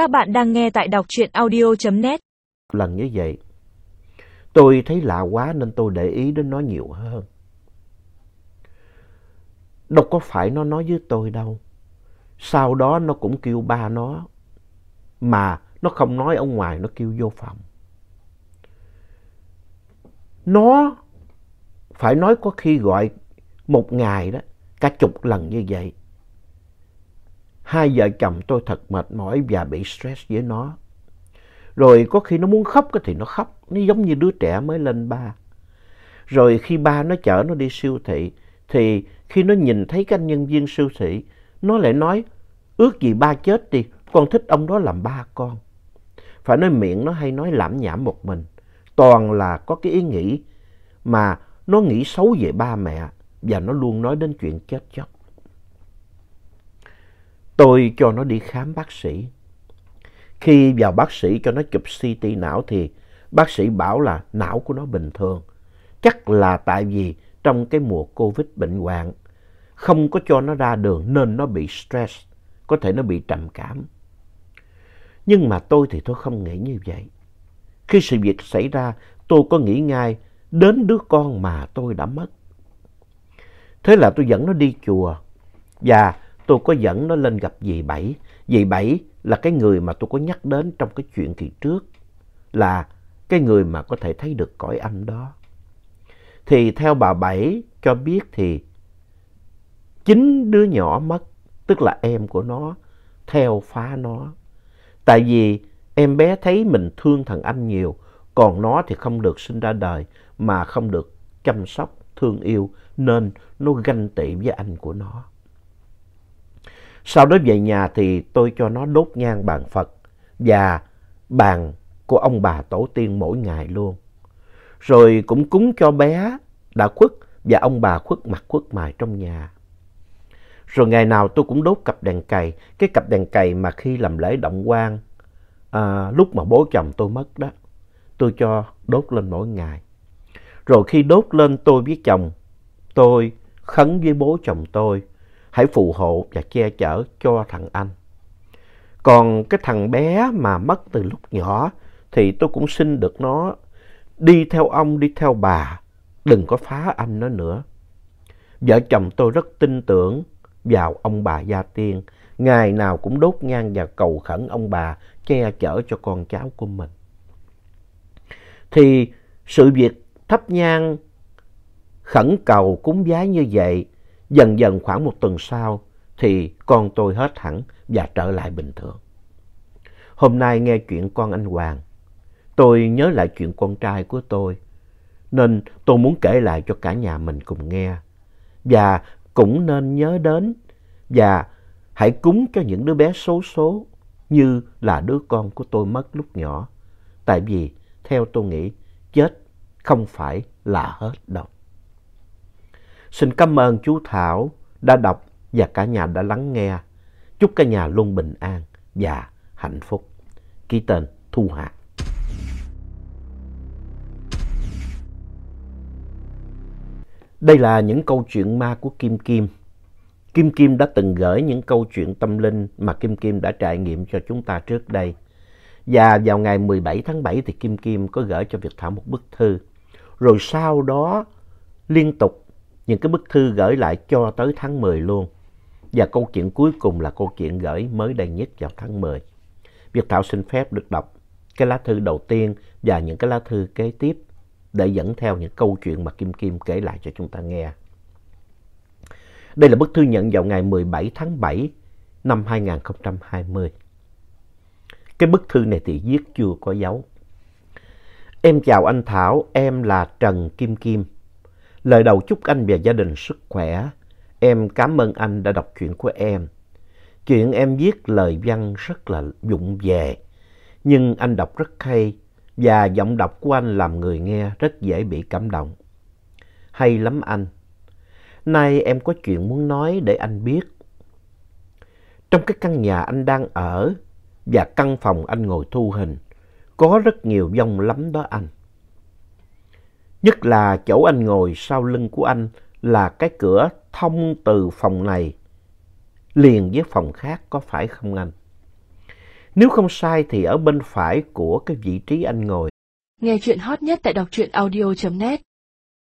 Các bạn đang nghe tại đọc truyện audio.net. Lần như vậy, tôi thấy lạ quá nên tôi để ý đến nó nhiều hơn. Đâu có phải nó nói với tôi đâu. Sau đó nó cũng kêu ba nó. Mà nó không nói ở ngoài, nó kêu vô phòng. Nó phải nói có khi gọi một ngày đó, cả chục lần như vậy. Hai vợ chồng tôi thật mệt mỏi và bị stress với nó. Rồi có khi nó muốn khóc thì nó khóc, nó giống như đứa trẻ mới lên ba. Rồi khi ba nó chở nó đi siêu thị, thì khi nó nhìn thấy các nhân viên siêu thị, nó lại nói, ước gì ba chết đi, con thích ông đó làm ba con. Phải nói miệng nó hay nói lãm nhảm một mình, toàn là có cái ý nghĩ mà nó nghĩ xấu về ba mẹ và nó luôn nói đến chuyện chết chóc. Tôi cho nó đi khám bác sĩ. Khi vào bác sĩ cho nó chụp CT não thì bác sĩ bảo là não của nó bình thường. Chắc là tại vì trong cái mùa Covid bệnh hoạn không có cho nó ra đường nên nó bị stress, có thể nó bị trầm cảm. Nhưng mà tôi thì tôi không nghĩ như vậy. Khi sự việc xảy ra, tôi có nghĩ ngay đến đứa con mà tôi đã mất. Thế là tôi dẫn nó đi chùa và tôi có dẫn nó lên gặp dì Bảy. Dì Bảy là cái người mà tôi có nhắc đến trong cái chuyện kỳ trước, là cái người mà có thể thấy được cõi âm đó. Thì theo bà Bảy cho biết thì chính đứa nhỏ mất, tức là em của nó, theo phá nó. Tại vì em bé thấy mình thương thằng anh nhiều, còn nó thì không được sinh ra đời mà không được chăm sóc, thương yêu nên nó ganh tị với anh của nó. Sau đó về nhà thì tôi cho nó đốt nhang bàn Phật và bàn của ông bà tổ tiên mỗi ngày luôn. Rồi cũng cúng cho bé đã khuất và ông bà khuất mặt khuất mài trong nhà. Rồi ngày nào tôi cũng đốt cặp đèn cầy, cái cặp đèn cầy mà khi làm lễ động quan, à, lúc mà bố chồng tôi mất đó, tôi cho đốt lên mỗi ngày. Rồi khi đốt lên tôi với chồng, tôi khấn với bố chồng tôi, hãy phù hộ và che chở cho thằng anh. Còn cái thằng bé mà mất từ lúc nhỏ thì tôi cũng xin được nó đi theo ông, đi theo bà, đừng có phá anh nó nữa. Vợ chồng tôi rất tin tưởng vào ông bà Gia Tiên, ngày nào cũng đốt nhang và cầu khẩn ông bà che chở cho con cháu của mình. Thì sự việc thắp nhang khẩn cầu cúng vái như vậy Dần dần khoảng một tuần sau thì con tôi hết hẳn và trở lại bình thường. Hôm nay nghe chuyện con anh Hoàng, tôi nhớ lại chuyện con trai của tôi, nên tôi muốn kể lại cho cả nhà mình cùng nghe. Và cũng nên nhớ đến và hãy cúng cho những đứa bé xấu số như là đứa con của tôi mất lúc nhỏ. Tại vì theo tôi nghĩ chết không phải là hết đâu. Xin cảm ơn chú Thảo đã đọc và cả nhà đã lắng nghe. Chúc cả nhà luôn bình an và hạnh phúc. Ký tên Thu Hà. Đây là những câu chuyện ma của Kim Kim. Kim Kim đã từng gửi những câu chuyện tâm linh mà Kim Kim đã trải nghiệm cho chúng ta trước đây. Và vào ngày 17 tháng 7 thì Kim Kim có gửi cho Việt Thảo một bức thư. Rồi sau đó, liên tục những cái bức thư gửi lại cho tới tháng 10 luôn. Và câu chuyện cuối cùng là câu chuyện gửi mới đây nhất vào tháng 10. Việt Thảo xin phép được đọc cái lá thư đầu tiên và những cái lá thư kế tiếp để dẫn theo những câu chuyện mà Kim Kim kể lại cho chúng ta nghe. Đây là bức thư nhận vào ngày 17 tháng 7 năm 2020. Cái bức thư này thì viết chưa có dấu. Em chào anh Thảo, em là Trần Kim Kim. Lời đầu chúc anh và gia đình sức khỏe. Em cảm ơn anh đã đọc chuyện của em. Chuyện em viết lời văn rất là vụng về, nhưng anh đọc rất hay và giọng đọc của anh làm người nghe rất dễ bị cảm động. Hay lắm anh. Nay em có chuyện muốn nói để anh biết. Trong cái căn nhà anh đang ở và căn phòng anh ngồi thu hình, có rất nhiều vong lắm đó anh. Nhất là chỗ anh ngồi sau lưng của anh là cái cửa thông từ phòng này, liền với phòng khác có phải không anh? Nếu không sai thì ở bên phải của cái vị trí anh ngồi. Nghe chuyện hot nhất tại đọc truyện audio.net